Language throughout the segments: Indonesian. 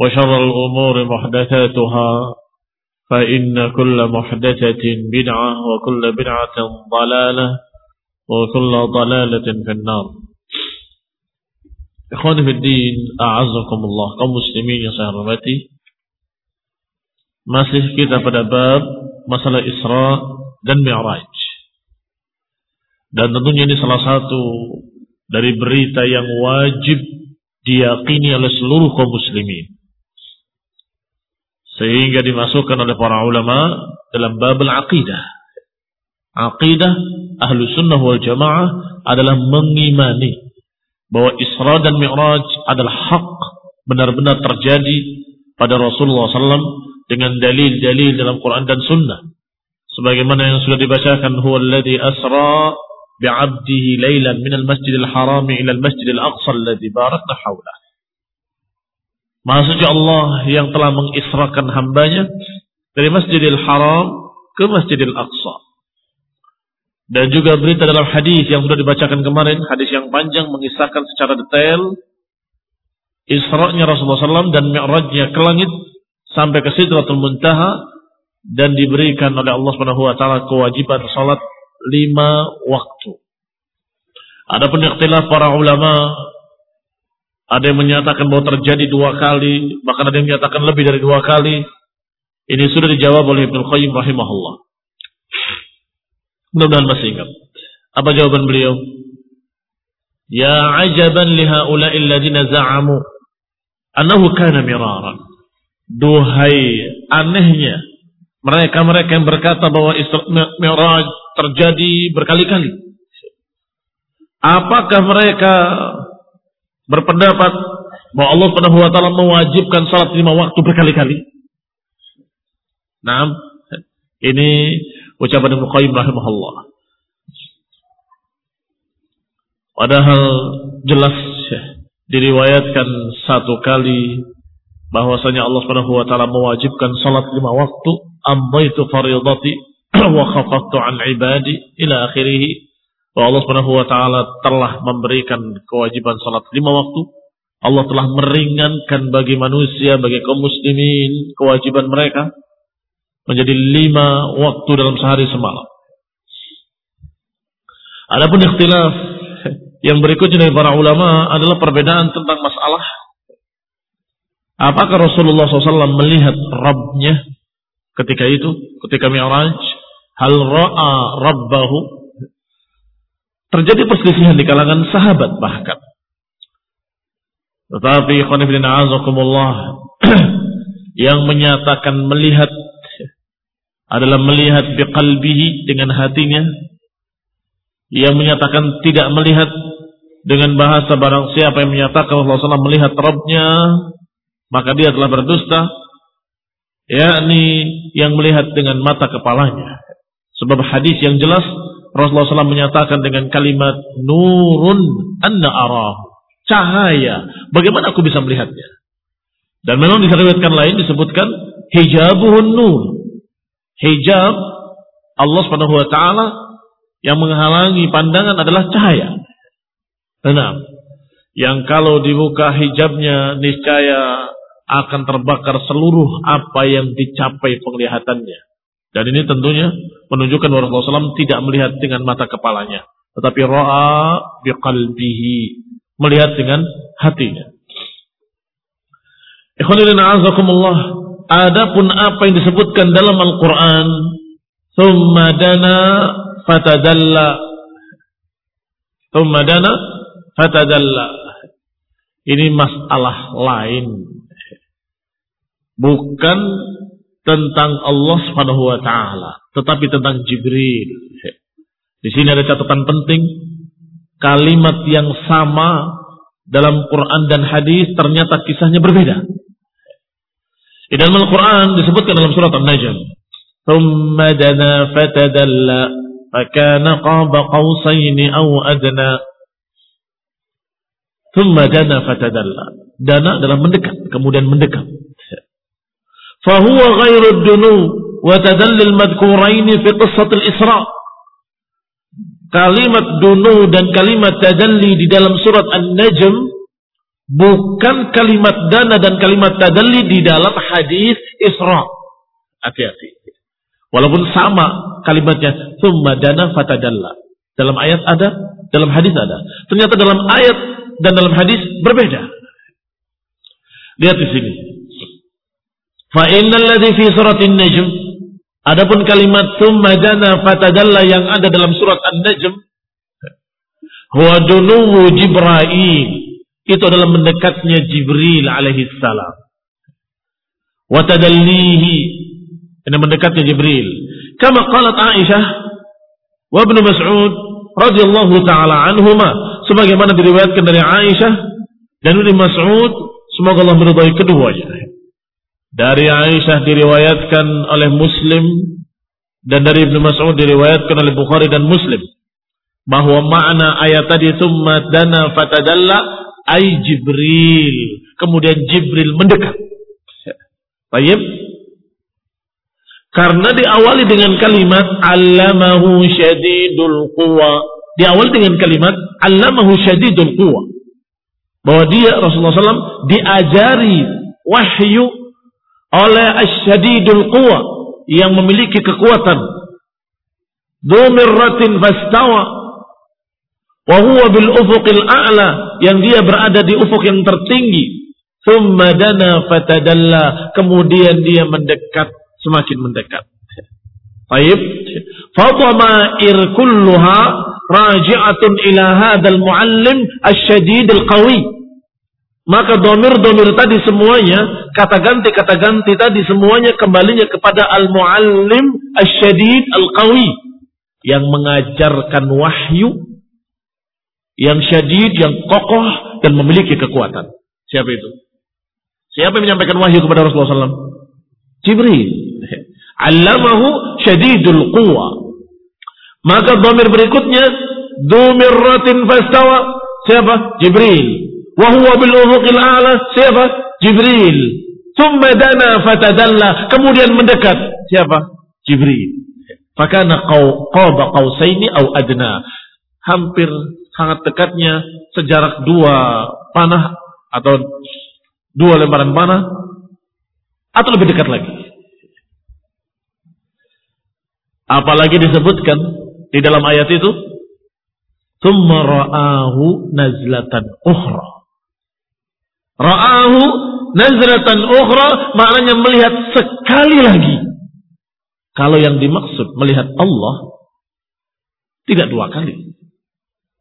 وشر الأمور محدثاتها فإن كل محدثة بدعة وكل بدعة ضلالة وكل ضلالة في النار إخواني في الدين أعزكم الله kaum muslimin yang saya hormati masih kita pada bab masalah Isra dan Mi'raj dan tentunya ini salah satu dari berita yang wajib diyakini oleh seluruh kaum muslimin sehingga dimasukkan oleh para ulama dalam bab al-aqidah aqidah ahlu sunnah wal jamaah adalah mengimani bahwa Isra dan Mi'raj adalah hak benar-benar terjadi pada Rasulullah SAW dengan dalil-dalil dalam Quran dan Sunnah. Sebagaimana yang sudah dibacakan, huwa alladhi asra bi'abdihi laylan minal masjidil harami ilal masjidil aqsa alladhi barakna hawlah. Maksudnya Allah yang telah mengisrakan hambanya dari masjidil haram ke masjidil aqsa. Dan juga berita dalam hadis yang sudah dibacakan kemarin, hadis yang panjang mengisahkan secara detail Isra'nya Rasulullah SAW dan Mi'rajnya ke langit sampai ke Sidratul Muntaha dan diberikan oleh Allah Subhanahu wa taala kewajiban salat lima waktu. Adapun ikhtilaf para ulama ada yang menyatakan bahwa terjadi dua kali, bahkan ada yang menyatakan lebih dari dua kali. Ini sudah dijawab oleh Ibnu Qayyim rahimahullah. Mudah-mudahan masih ingat. Apa jawaban beliau? Ya ajaban li haula'il ladina za'amu annahu kana miraran. Duhai anehnya mereka-mereka yang berkata bahwa Isra Mi'raj terjadi berkali-kali. Apakah mereka berpendapat bahwa Allah Subhanahu wa taala mewajibkan salat lima waktu berkali-kali? Nah, ini ucapan Ibnu Qayyim rahimahullah. Padahal jelas diriwayatkan satu kali bahwasanya Allah Subhanahu wa taala mewajibkan salat lima waktu, amdaitu fardhati wa khafaftu an ibadi ila akhirih. Bahwa Allah Subhanahu wa taala telah memberikan kewajiban salat lima waktu. Allah telah meringankan bagi manusia, bagi kaum muslimin kewajiban mereka menjadi lima waktu dalam sehari semalam. Adapun ikhtilaf yang berikutnya dari para ulama adalah perbedaan tentang masalah apakah Rasulullah SAW melihat Rabbnya ketika itu, ketika Mi'raj, hal ra'a Rabbahu. Terjadi perselisihan di kalangan sahabat bahkan. Tetapi khonifidina azakumullah yang menyatakan melihat adalah melihat biqalbihi dengan hatinya. Yang menyatakan tidak melihat dengan bahasa barang siapa yang menyatakan Allah SAW melihat Rabbnya, maka dia telah berdusta. Yakni yang melihat dengan mata kepalanya. Sebab hadis yang jelas Rasulullah SAW menyatakan dengan kalimat nurun anna arah. Cahaya. Bagaimana aku bisa melihatnya? Dan memang disebutkan lain disebutkan hijabuhun nur. Hijab Allah Subhanahu wa taala yang menghalangi pandangan adalah cahaya. Enam. Yang kalau dibuka hijabnya niscaya akan terbakar seluruh apa yang dicapai penglihatannya. Dan ini tentunya menunjukkan bahwa Rasulullah SAW tidak melihat dengan mata kepalanya. Tetapi ra'a biqalbihi. Melihat dengan hatinya. Ikhwanilina azakumullah. Adapun apa yang disebutkan dalam Al-Quran. Thumma dana fatadalla. Thumma dana fatadalla. Ini masalah lain. Bukan tentang Allah Subhanahu wa taala, tetapi tentang Jibril. Di sini ada catatan penting, kalimat yang sama dalam Quran dan hadis ternyata kisahnya berbeda. Di dalam Al-Quran disebutkan dalam surat An-Najm, ثم دنا فتدلى فكان قاب قوسين أو أدنى ثم دنا فتدلى dana adalah mendekat kemudian mendekat fahuwa ghairu dunu wa tadallil madhkuraini fi qissatil Isra. Kalimat dunu dan kalimat tadalli di dalam surat An-Najm bukan kalimat dana dan kalimat tadalli di dalam hadis Isra. Hati-hati. Walaupun sama kalimatnya summa dana fatadalla. Dalam ayat ada, dalam hadis ada. Ternyata dalam ayat dan dalam hadis berbeda. Lihat di sini. Fa innal ladzi fi suratin najm adapun kalimat summa dana fatadalla yang ada dalam surat An-Najm huwa dunuwu Jibril itu adalah mendekatnya Jibril alaihi salam. Wa tadallihi ini mendekatnya Jibril. Kama qalat Aisyah wa Ibnu Mas'ud radhiyallahu taala anhuma sebagaimana diriwayatkan dari Aisyah dan Ibnu Mas'ud semoga Allah meridai keduanya. Dari Aisyah diriwayatkan oleh Muslim dan dari Ibnu Mas'ud diriwayatkan oleh Bukhari dan Muslim bahwa makna ayat tadi summa dana fatadalla ay Jibril. Kemudian Jibril mendekat. Baik. Karena diawali dengan kalimat allamahu syadidul quwa. Diawali dengan kalimat allamahu syadidul quwa. Bahwa dia Rasulullah SAW diajari wahyu oleh asyadidul quwa yang memiliki kekuatan. Dumirratin fastawa. Wa huwa bil ufuqil a'la yang dia berada di ufuk yang tertinggi. Thumma dana fatadalla kemudian dia mendekat semakin mendekat. Baik. Fadhamair kulluha raji'atun ila hadzal muallim asyadid al-qawi maka domir-domir tadi semuanya, kata ganti-kata ganti tadi semuanya kembalinya kepada al-muallim asyadid al-qawi. Yang mengajarkan wahyu, yang syadid, yang kokoh, dan memiliki kekuatan. Siapa itu? Siapa yang menyampaikan wahyu kepada Rasulullah SAW? Jibril. Allamahu syadidul quwa. Maka domir berikutnya, ratin fastawa. Siapa? Jibril. Wahuwa bil ufuqil a'la siapa? Jibril. Thumma dana fatadalla. Kemudian mendekat. Siapa? Jibril. Fakana qaba qausaini au adna. Hampir sangat dekatnya sejarak dua panah atau dua lembaran panah atau lebih dekat lagi. Apalagi disebutkan di dalam ayat itu, "Tsumma ra'ahu nazlatan ukhra." Ra'ahu nazratan ukhra maknanya melihat sekali lagi. Kalau yang dimaksud melihat Allah tidak dua kali.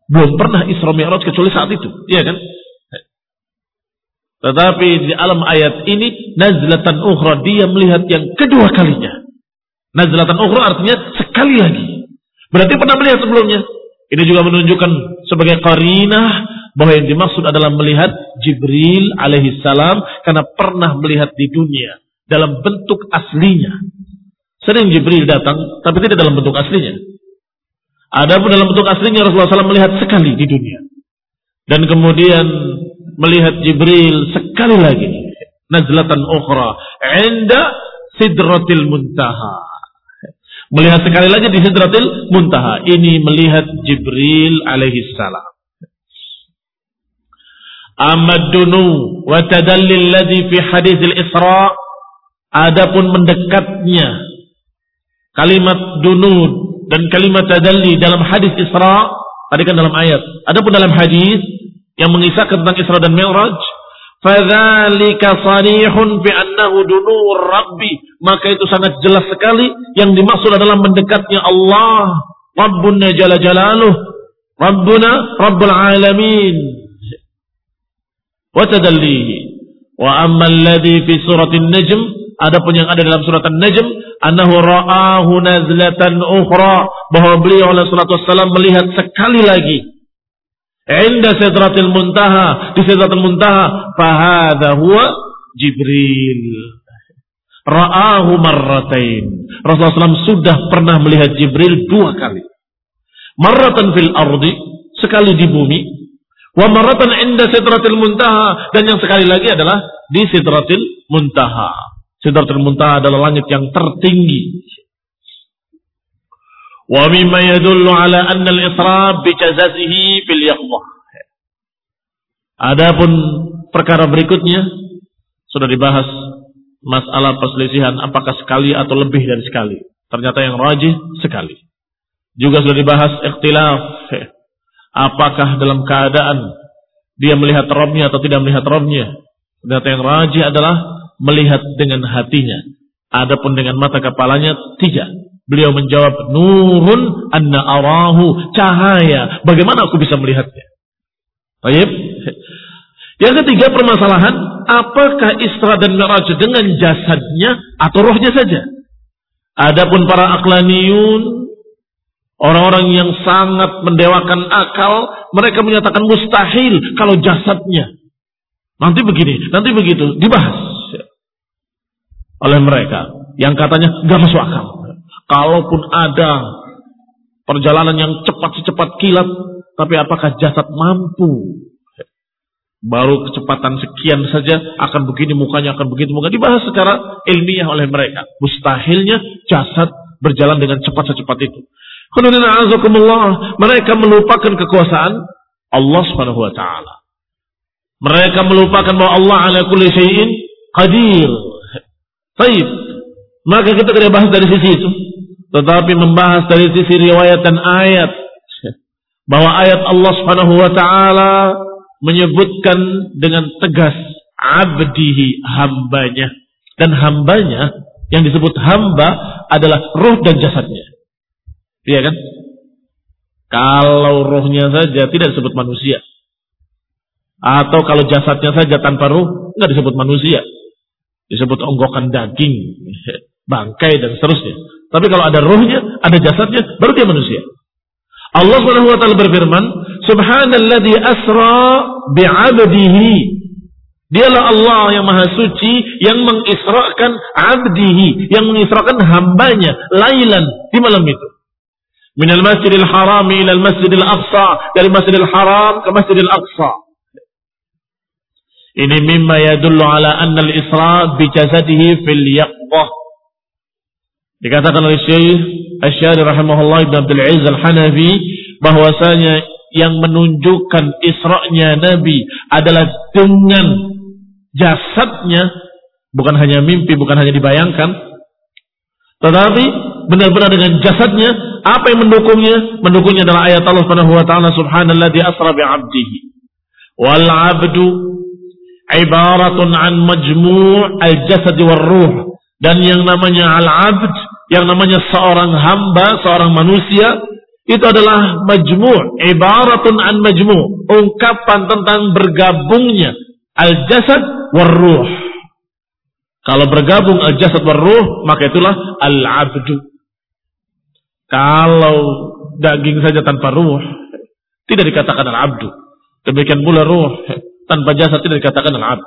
Belum pernah Isra Mi'raj kecuali saat itu, iya kan? Tetapi di alam ayat ini nazlatan ukhra dia melihat yang kedua kalinya. Nazlatan ukhra artinya sekali lagi. Berarti pernah melihat sebelumnya. Ini juga menunjukkan sebagai qarinah bahwa yang dimaksud adalah melihat Jibril alaihi salam karena pernah melihat di dunia dalam bentuk aslinya. Sering Jibril datang tapi tidak dalam bentuk aslinya. Adapun dalam bentuk aslinya Rasulullah SAW melihat sekali di dunia. Dan kemudian melihat Jibril sekali lagi. Nazlatan ukhra. Inda sidratil muntaha. Melihat sekali lagi di sidratil muntaha. Ini melihat Jibril alaihi salam. Amad dunu wa tadallil ladhi fi hadis al-Isra adapun mendekatnya kalimat dunud dan kalimat tadalli dalam hadis Isra tadi kan dalam ayat. Adapun dalam hadis yang mengisahkan tentang Isra dan Mi'raj fadzalika sarihun bi annahu dunur rabbi. Maka itu sangat jelas sekali yang dimaksud adalah mendekatnya Allah Rabbuna jalla jalaluh Rabbuna Rabbul alamin wa tadallihi. Wa amma alladhi fi suratin najm adapun yang ada dalam surat an-najm annahu ra'ahu nazlatan ukhra bahwa beliau oleh salatu wassalam melihat sekali lagi inda sidratil muntaha di sidratil muntaha fahadha huwa jibril. Ra'ahu marratain. Rasulullah SAW sudah pernah melihat Jibril dua kali. Marratan fil ardi sekali di bumi Wa maratan inda sidratil muntaha. Dan yang sekali lagi adalah di sidratil muntaha. Sidratil muntaha adalah langit yang tertinggi. Wa mimma ala anna al-isra bijazazihi fil yaqdah. Adapun perkara berikutnya sudah dibahas masalah perselisihan apakah sekali atau lebih dari sekali. Ternyata yang rajih sekali. Juga sudah dibahas ikhtilaf Apakah dalam keadaan dia melihat robnya atau tidak melihat robnya? Ternyata yang rajih adalah melihat dengan hatinya. Adapun dengan mata kepalanya tidak. Beliau menjawab nurun anna arahu cahaya. Bagaimana aku bisa melihatnya? Baik. Yang ketiga permasalahan, apakah Isra dan Mi'raj dengan jasadnya atau rohnya saja? Adapun para aklaniyun Orang-orang yang sangat mendewakan akal, mereka menyatakan mustahil kalau jasadnya. Nanti begini, nanti begitu, dibahas oleh mereka. Yang katanya gak masuk akal. Kalaupun ada perjalanan yang cepat secepat kilat, tapi apakah jasad mampu? Baru kecepatan sekian saja akan begini mukanya, akan begitu mukanya. Dibahas secara ilmiah oleh mereka. Mustahilnya jasad berjalan dengan cepat secepat itu. Mereka melupakan kekuasaan Allah Subhanahu wa taala. Mereka melupakan bahwa Allah ala kulli syai'in qadir. Baik. Maka kita tidak bahas dari sisi itu, tetapi membahas dari sisi riwayat dan ayat bahwa ayat Allah Subhanahu wa taala menyebutkan dengan tegas abdihi hambanya dan hambanya yang disebut hamba adalah roh dan jasadnya. Iya kan? Kalau rohnya saja tidak disebut manusia. Atau kalau jasadnya saja tanpa roh, nggak disebut manusia. Disebut onggokan daging, bangkai dan seterusnya. Tapi kalau ada rohnya, ada jasadnya, baru dia manusia. Allah Subhanahu wa taala berfirman, "Subhanalladzi asra bi'abdihi." Dialah Allah yang maha suci yang mengisrakan abdihi, yang mengisrakan hambanya lailan di malam itu minal masjidil haram ila masjidil aqsa dari masjidil haram ke masjidil aqsa. Ini mimma yadullu ala anna al-isra bi jasadihi fil yaqdah dikatakan oleh Syekh Asy-Syari rahimahullah Ibnu Abdul Aziz Al-Hanafi bahwasanya yang menunjukkan Isra'nya Nabi adalah dengan jasadnya bukan hanya mimpi bukan hanya dibayangkan. Tetapi benar-benar dengan jasadnya apa yang mendukungnya? Mendukungnya adalah ayat Allah Subhanahu wa taala subhanalladzi asra bi 'abdihi. Wal 'abdu ibaratun an majmu' al-jasad war ruh. Dan yang namanya al-'abd, yang namanya seorang hamba, seorang manusia, itu adalah majmu' ibaratun an majmu' ungkapan tentang bergabungnya al-jasad war ruh Kalau bergabung al-jasad ruh, maka itulah al-abdu. Kalau daging saja tanpa ruh, tidak dikatakan al-abdu. Demikian pula ruh tanpa jasad tidak dikatakan al-abd.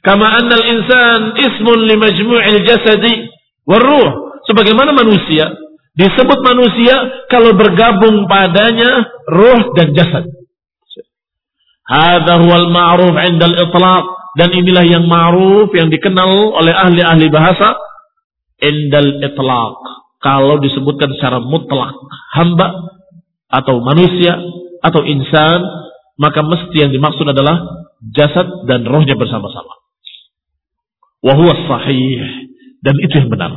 Kama anna al-insan ismun li majmu'il jasadi ruh. Sebagaimana manusia disebut manusia kalau bergabung padanya ruh dan jasad. Hadha huwal ma'ruf 'inda al-itlaq dan inilah yang ma'ruf yang dikenal oleh ahli-ahli bahasa indal itlaq. Kalau disebutkan secara mutlak hamba atau manusia atau insan maka mesti yang dimaksud adalah jasad dan rohnya bersama-sama. Wahuwa sahih dan itu yang benar.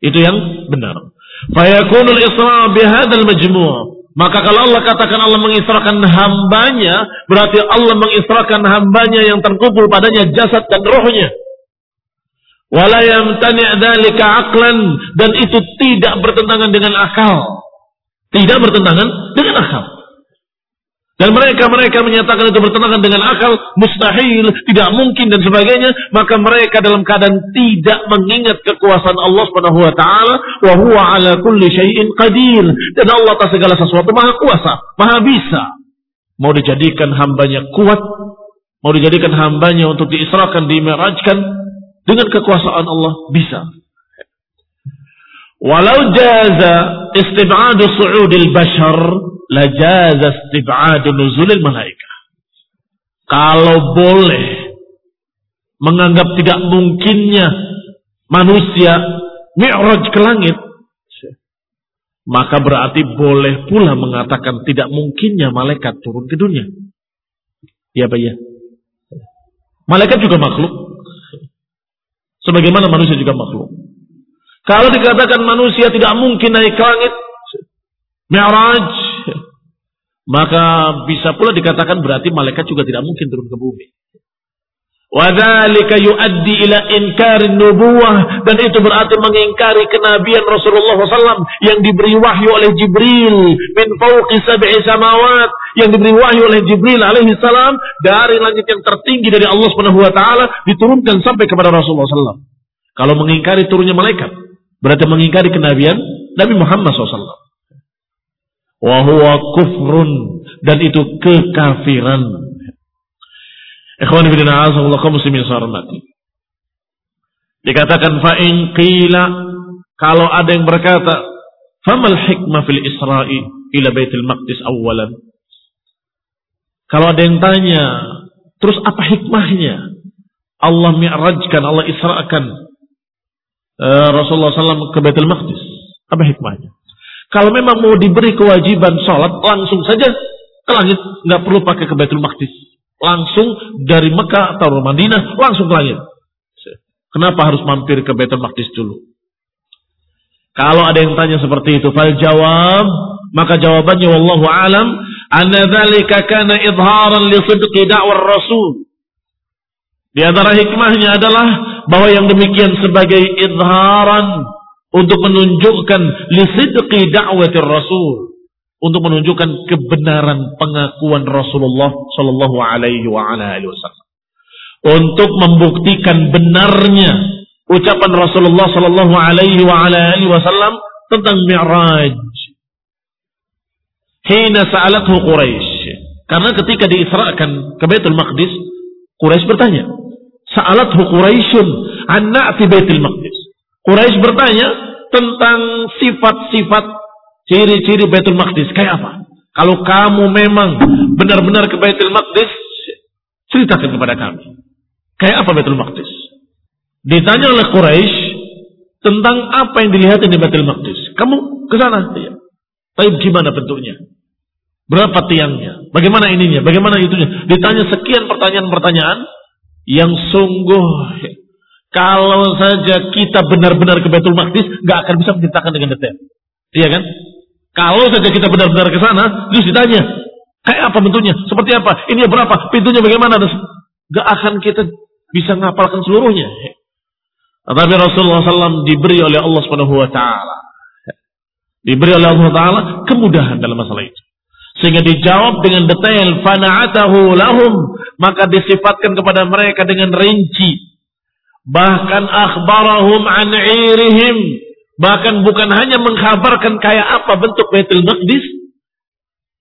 Itu yang benar. Fayakunul isra bihadal majmu' Maka kalau Allah katakan Allah mengisrakan hambanya, berarti Allah mengisrakan hambanya yang terkumpul padanya jasad dan rohnya. Wala yamtani' dzalika aqlan dan itu tidak bertentangan dengan akal. Tidak bertentangan dengan akal. Dan mereka-mereka menyatakan itu bertentangan dengan akal, mustahil, tidak mungkin dan sebagainya, maka mereka dalam keadaan tidak mengingat kekuasaan Allah Subhanahu wa taala, wa huwa ala kulli syai'in qadir. Dan Allah atas segala sesuatu maha kuasa, maha bisa. Mau dijadikan hambanya kuat, mau dijadikan hambanya untuk diisrakan, dimirajkan dengan kekuasaan Allah bisa. Walau jaza istib'adu su'udil bashar lajaz istib'adu nuzulil malaikah. Kalau boleh menganggap tidak mungkinnya manusia mi'raj ke langit, maka berarti boleh pula mengatakan tidak mungkinnya malaikat turun ke dunia. Ya Pak ya. Malaikat juga makhluk. Sebagaimana manusia juga makhluk. Kalau dikatakan manusia tidak mungkin naik ke langit, Mi'raj, maka bisa pula dikatakan berarti malaikat juga tidak mungkin turun ke bumi. Wadhalika yuaddi ila inkar nubuwah dan itu berarti mengingkari kenabian Rasulullah SAW yang diberi wahyu oleh Jibril min fawqi sab'i samawat yang diberi wahyu oleh Jibril alaihi salam dari langit yang tertinggi dari Allah taala diturunkan sampai kepada Rasulullah SAW. Kalau mengingkari turunnya malaikat, Berarti mengingkari kenabian Nabi Muhammad SAW. Wahuwa kufrun. Dan itu kekafiran. Ikhwan bin a'azallahu kaum muslimin sarmati. Dikatakan fa'in qila kalau ada yang berkata famal hikmah fil isra'i ila baitul maqdis awalan. Kalau ada yang tanya, terus apa hikmahnya? Allah mi'rajkan, Allah isra'kan Eh, Rasulullah SAW ke Baitul Maqdis? Apa hikmahnya? Kalau memang mau diberi kewajiban sholat, langsung saja ke langit. Nggak perlu pakai ke Baitul Maqdis. Langsung dari Mekah atau Madinah, langsung ke langit. Kenapa harus mampir ke Baitul Maqdis dulu? Kalau ada yang tanya seperti itu, fal jawab, maka jawabannya wallahu alam, anna dzalika kana idharan li sidqi da'war rasul. Di antara hikmahnya adalah bahwa yang demikian sebagai izharan untuk menunjukkan lisidqi da'watir rasul untuk menunjukkan kebenaran pengakuan Rasulullah Shallallahu Alaihi Wasallam untuk membuktikan benarnya ucapan Rasulullah Shallallahu Alaihi Wasallam tentang Mi'raj. Hina sa'alathu Quraisy. Karena ketika diisrakan ke Baitul Maqdis, Quraisy bertanya, Sa'alathu Quraisyun an na'ti Baitul Maqdis. Quraisy bertanya tentang sifat-sifat ciri-ciri Baitul Maqdis. Kayak apa? Kalau kamu memang benar-benar ke Baitul Maqdis, ceritakan kepada kami. Kayak apa Baitul Maqdis? Ditanya oleh Quraisy tentang apa yang dilihat di Baitul Maqdis. Kamu ke sana? Iya. Tapi gimana bentuknya? Berapa tiangnya? Bagaimana ininya? Bagaimana itunya? Ditanya sekian pertanyaan-pertanyaan yang sungguh kalau saja kita benar-benar ke Betul Maqdis nggak akan bisa menceritakan dengan detail. Iya kan? Kalau saja kita benar-benar ke sana, terus ditanya, kayak apa bentuknya? Seperti apa? Ini berapa? Pintunya bagaimana? Gak akan kita bisa ngapalkan seluruhnya. Tapi Rasulullah SAW diberi oleh Allah Subhanahu Wa Taala, diberi oleh Allah Taala kemudahan dalam masalah itu. Sehingga dijawab dengan detail fana'atahu lahum maka disifatkan kepada mereka dengan rinci Bahkan akhbarahum an irihim. Bahkan bukan hanya mengkhabarkan kayak apa bentuk Baitul Maqdis.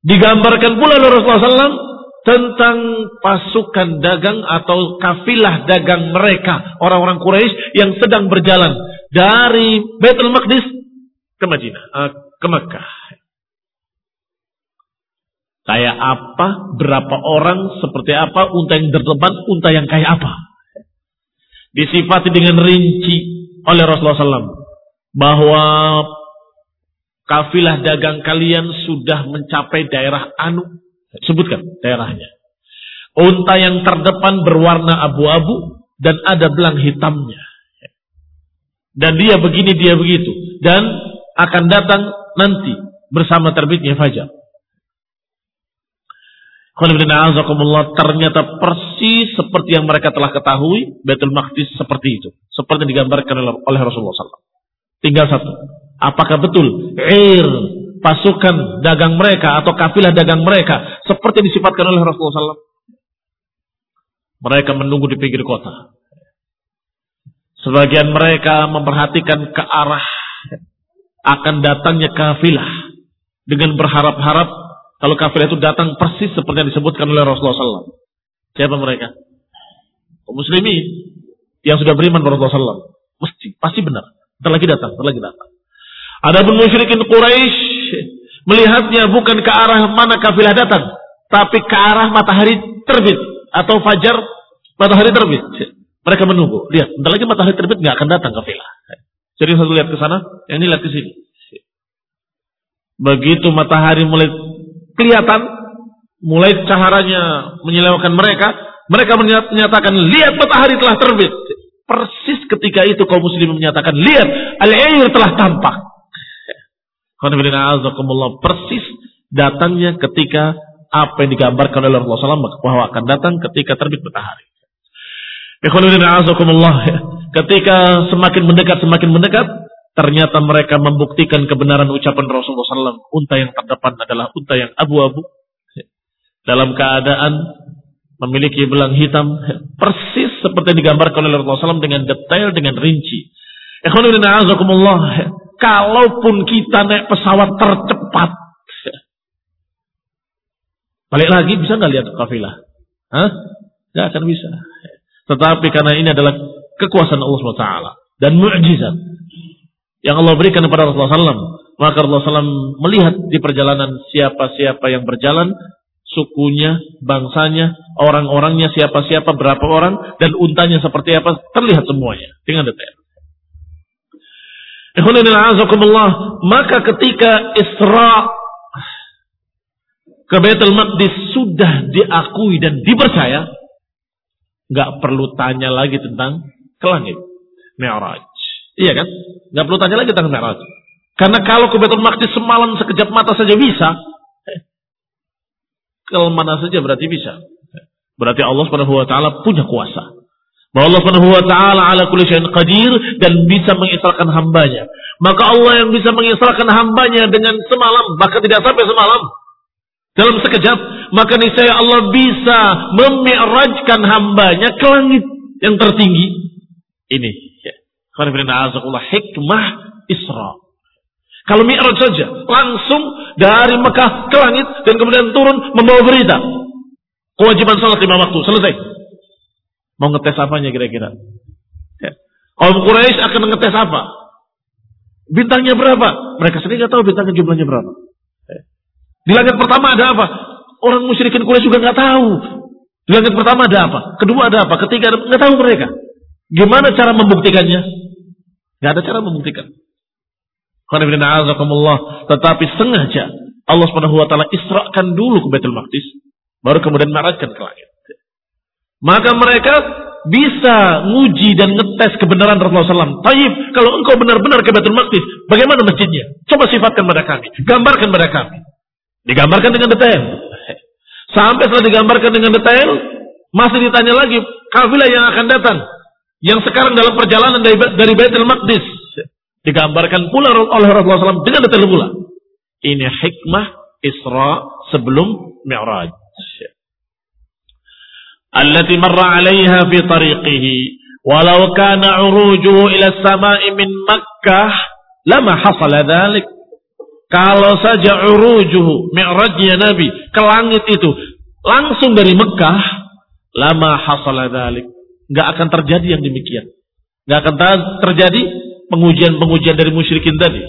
Digambarkan pula oleh Rasulullah SAW tentang pasukan dagang atau kafilah dagang mereka. Orang-orang Quraisy yang sedang berjalan dari Baitul Maqdis ke Madinah, eh, ke Mekah. Kayak apa, berapa orang, seperti apa, unta yang terdepan, unta yang kayak apa. Disifati dengan rinci oleh Rasulullah SAW. Bahwa kafilah dagang kalian sudah mencapai daerah Anu. Sebutkan daerahnya. Unta yang terdepan berwarna abu-abu dan ada belang hitamnya. Dan dia begini, dia begitu. Dan akan datang nanti bersama terbitnya fajar. Ternyata persis seperti yang mereka telah ketahui, Betul Maqdis seperti itu. Seperti digambarkan oleh Rasulullah SAW. Tinggal satu. Apakah betul air pasukan dagang mereka atau kafilah dagang mereka seperti disifatkan oleh Rasulullah SAW? Mereka menunggu di pinggir kota. Sebagian mereka memperhatikan ke arah akan datangnya kafilah dengan berharap-harap kalau kafilah itu datang persis seperti yang disebutkan oleh Rasulullah SAW. Siapa mereka? Muslimin yang sudah beriman kepada Rasulullah SAW. Mesti, pasti benar. Nanti lagi datang, nanti lagi datang. Ada pun musyrikin Quraisy melihatnya bukan ke arah mana kafilah datang, tapi ke arah matahari terbit atau fajar matahari terbit. Mereka menunggu. Lihat, nanti lagi matahari terbit nggak akan datang kafilah. Jadi satu lihat ke sana, yang ini lihat ke sini. Begitu matahari mulai kelihatan mulai caharanya menyilaukan mereka, mereka menyatakan lihat matahari telah terbit. Persis ketika itu kaum muslim menyatakan lihat al-air telah tampak. Persis datangnya ketika apa yang digambarkan oleh Rasulullah SAW bahwa akan datang ketika terbit matahari. Ketika semakin mendekat semakin mendekat Ternyata mereka membuktikan kebenaran ucapan Rasulullah SAW. Unta yang terdepan adalah unta yang abu-abu. Dalam keadaan memiliki belang hitam. Persis seperti digambarkan oleh Rasulullah SAW dengan detail, dengan rinci. Kalaupun kita naik pesawat tercepat. Balik lagi bisa nggak lihat kafilah? Hah? Gak akan bisa. Tetapi karena ini adalah kekuasaan Allah SWT dan mujizat yang Allah berikan kepada Rasulullah SAW. Maka Rasulullah SAW melihat di perjalanan siapa-siapa yang berjalan, sukunya, bangsanya, orang-orangnya, siapa-siapa, berapa orang, dan untanya seperti apa, terlihat semuanya dengan detail. Maka ketika Isra ke Baitul Maqdis sudah diakui dan dipercaya, nggak perlu tanya lagi tentang ke langit. Mi'raj. Iya kan? Gak perlu tanya lagi tentang Mi'raj. Karena kalau ke Baitul Maqdis semalam sekejap mata saja bisa, ke mana saja berarti bisa. Berarti Allah Subhanahu wa taala punya kuasa. Bahwa Allah Subhanahu wa taala ala kulli syai'in qadir dan bisa mengisrakan hambanya. Maka Allah yang bisa mengisrakan hambanya dengan semalam, bahkan tidak sampai semalam. Dalam sekejap, maka niscaya Allah bisa memi'rajkan hambanya ke langit yang tertinggi. Ini hikmah Isra. Kalau Mi'raj saja, langsung dari Mekah ke langit dan kemudian turun membawa berita. Kewajiban salat lima waktu, selesai. Mau ngetes apanya kira-kira? Ya. Quraisy akan ngetes apa? Bintangnya berapa? Mereka sendiri nggak tahu bintangnya jumlahnya berapa. Ya. Di langit pertama ada apa? Orang musyrikin Quraisy juga nggak tahu. Di langit pertama ada apa? Kedua ada apa? Ketiga nggak tahu mereka. Gimana cara membuktikannya? Gak ada cara membuktikan. Tetapi sengaja Allah Subhanahu wa taala israkan dulu ke Baitul Maqdis, baru kemudian marahkan ke langit. Maka mereka bisa nguji dan ngetes kebenaran Rasulullah SAW. Taib, kalau engkau benar-benar ke Baitul Maqdis, bagaimana masjidnya? Coba sifatkan pada kami, gambarkan pada kami. Digambarkan dengan detail. Sampai setelah digambarkan dengan detail, masih ditanya lagi kafilah yang akan datang yang sekarang dalam perjalanan dari, dari Baitul Maqdis digambarkan pula oleh Rasulullah SAW dengan detail pula. Ini hikmah Isra sebelum Mi'raj. Allati marra 'alaiha fi tariqihi Walau kana urujuhu ila sama'i min Makkah lama hasala dhalik. Kalau saja urujuhu mi'rajnya Nabi ke langit itu langsung dari Mekah lama hasala dhalik. Enggak akan terjadi yang demikian. Enggak akan terjadi pengujian-pengujian dari musyrikin tadi.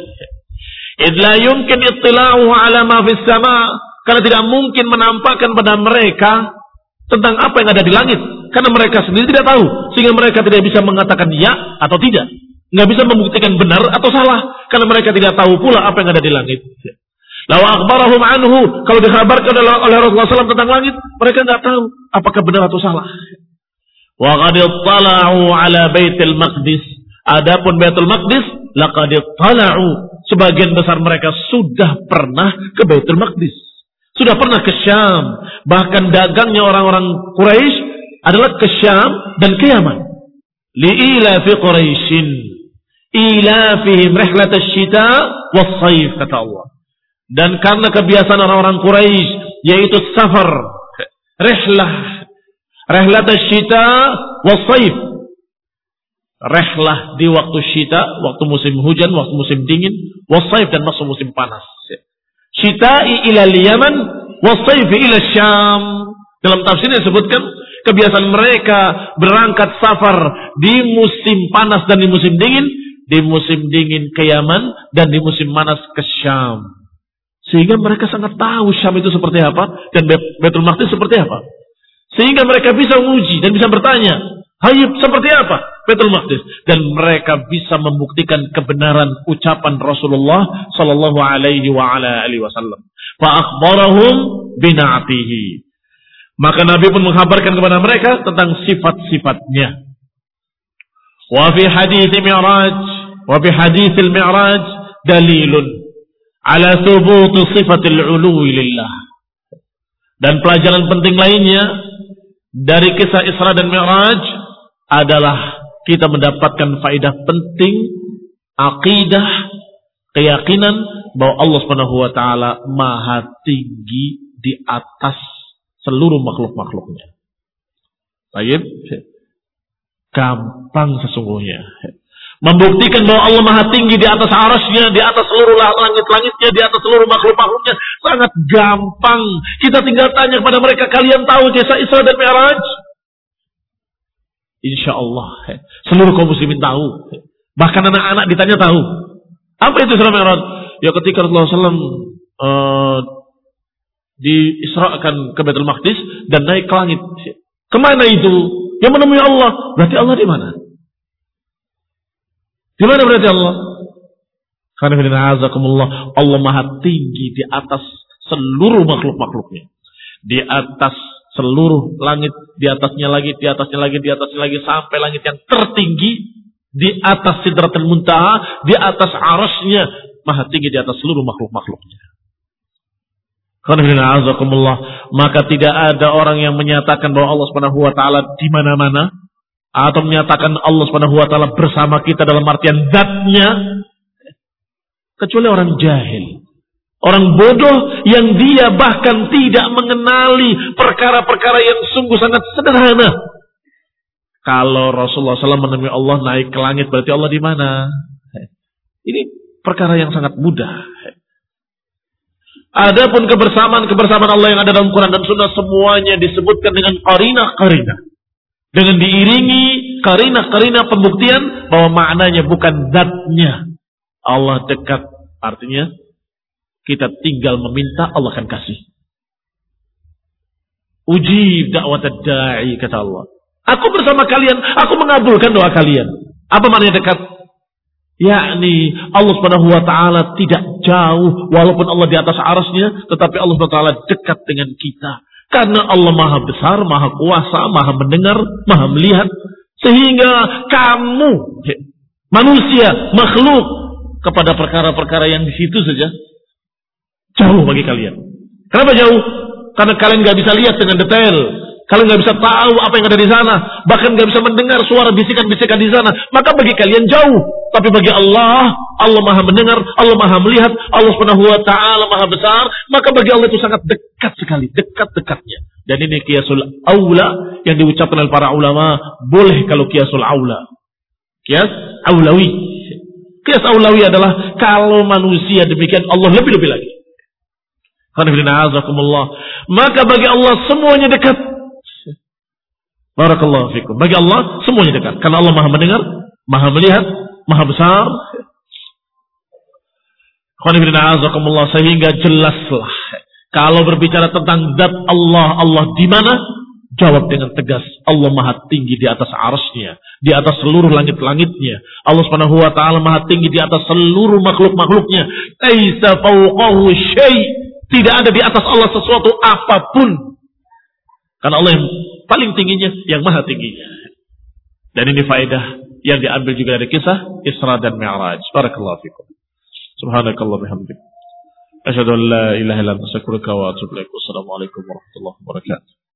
Idla yumkin ittila'uhu ala ma fis sama. Karena tidak mungkin menampakkan pada mereka tentang apa yang ada di langit. Karena mereka sendiri tidak tahu sehingga mereka tidak bisa mengatakan ya atau tidak. Nggak bisa membuktikan benar atau salah karena mereka tidak tahu pula apa yang ada di langit. Lalu akbarahum anhu kalau dikabarkan oleh Rasulullah SAW tentang langit mereka nggak tahu apakah benar atau salah. Wa qad ala baitil maqdis adapun baitul maqdis laqad tala'u sebagian besar mereka sudah pernah ke baitul maqdis sudah pernah ke Syam bahkan dagangnya orang-orang Quraisy adalah ke Syam dan ke Yaman. Li'ila fi Quraisyin. Ilafihim rihlat syita was-saif kata Allah. Dan karena kebiasaan orang-orang Quraisy yaitu safar, rihlah, rihlat syita was-saif. Rehlah di waktu syita, waktu musim hujan, waktu musim dingin, wasaif dan masuk musim panas. Syita'i ila Yaman, wasaifi ila Syam. Dalam tafsirnya disebutkan kebiasaan mereka berangkat safar di musim panas dan di musim dingin, di musim dingin ke Yaman dan di musim panas ke Syam. Sehingga mereka sangat tahu Syam itu seperti apa dan Betul Maqdis seperti apa. Sehingga mereka bisa menguji dan bisa bertanya, Hayib seperti apa Betul Maqdis dan mereka bisa membuktikan kebenaran ucapan Rasulullah sallallahu alaihi wa ala alihi wasallam. Fa akhbarahum bina'atihi. Maka Nabi pun mengkabarkan kepada mereka tentang sifat-sifatnya. Wa fi hadis Mi'raj, wa fi hadis Mi'raj dalilun ala thubut sifatil uluwi lillah. Dan pelajaran penting lainnya dari kisah Isra dan Mi'raj adalah kita mendapatkan faedah penting akidah keyakinan bahwa Allah Subhanahu wa taala maha tinggi di atas seluruh makhluk-makhluknya. Baik, gampang sesungguhnya. Membuktikan bahwa Allah maha tinggi di atas arasnya, di atas seluruh langit-langitnya, di atas seluruh makhluk-makhluknya. Sangat gampang. Kita tinggal tanya kepada mereka, kalian tahu kisah Isra dan Mi'raj? Insya Allah. Seluruh kaum muslimin tahu. Bahkan anak-anak ditanya tahu. Apa itu Isra Mi'raj? Ya ketika Rasulullah SAW uh, diisrakan ke Baitul Maqdis dan naik ke langit. Ke mana itu? Yang menemui Allah. Berarti Allah di mana? Di mana berarti Allah? Karena Allah maha tinggi di atas seluruh makhluk-makhluknya. Di atas seluruh langit, di atasnya lagi, di atasnya lagi, di atasnya lagi, sampai langit yang tertinggi, di atas sidratul muntaha, di atas arasnya, maha tinggi di atas seluruh makhluk-makhluknya. Maka tidak ada orang yang menyatakan bahwa Allah Subhanahu wa taala di mana-mana atau menyatakan Allah Subhanahu wa taala bersama kita dalam artian zatnya kecuali orang jahil. Orang bodoh yang dia bahkan tidak mengenali perkara-perkara yang sungguh sangat sederhana. Kalau Rasulullah SAW menemui Allah naik ke langit berarti Allah di mana? Ini perkara yang sangat mudah. Adapun kebersamaan-kebersamaan Allah yang ada dalam Quran dan Sunnah semuanya disebutkan dengan karina-karina. Dengan diiringi karina-karina pembuktian bahwa maknanya bukan zatnya. Allah dekat. Artinya kita tinggal meminta Allah akan kasih. Uji dakwah da'i kata Allah. Aku bersama kalian, aku mengabulkan doa kalian. Apa maknanya dekat? yakni Allah Subhanahu wa taala tidak jauh walaupun Allah di atas arasnya tetapi Allah Subhanahu wa taala dekat dengan kita karena Allah Maha besar, Maha kuasa, Maha mendengar, Maha melihat sehingga kamu manusia, makhluk kepada perkara-perkara yang di situ saja jauh bagi kalian. Kenapa jauh? Karena kalian nggak bisa lihat dengan detail. Kalian nggak bisa tahu apa yang ada di sana, bahkan nggak bisa mendengar suara bisikan-bisikan di sana. Maka bagi kalian jauh, tapi bagi Allah, Allah Maha mendengar, Allah Maha melihat, Allah Subhanahu wa taala Maha besar, maka bagi Allah itu sangat dekat sekali, dekat-dekatnya. Dan ini kiasul aula yang diucapkan oleh para ulama. Boleh kalau kiasul aula. Kias aulawi. Kias aulawi adalah kalau manusia demikian Allah lebih-lebih lagi. Maka bagi Allah semuanya dekat. Barakallahu fikum. Bagi Allah semuanya dekat. Karena Allah maha mendengar, maha melihat, maha besar. Sehingga jelaslah. Kalau berbicara tentang zat Allah, Allah di mana? Jawab dengan tegas. Allah maha tinggi di atas arasnya. Di atas seluruh langit-langitnya. Allah subhanahu wa maha tinggi di atas seluruh makhluk-makhluknya. Taisa fauqahu syai' Tidak ada di atas Allah sesuatu apa pun. Karena Allah yang paling tingginya, yang maha tingginya. Dan ini faedah yang diambil juga dari kisah Isra dan Mi'raj. Barakallahu fikum. Subhanakallah bihamdik. Asyhadu an la ilaha wa atubu ilaik. Warahmatullahi wabarakatuh.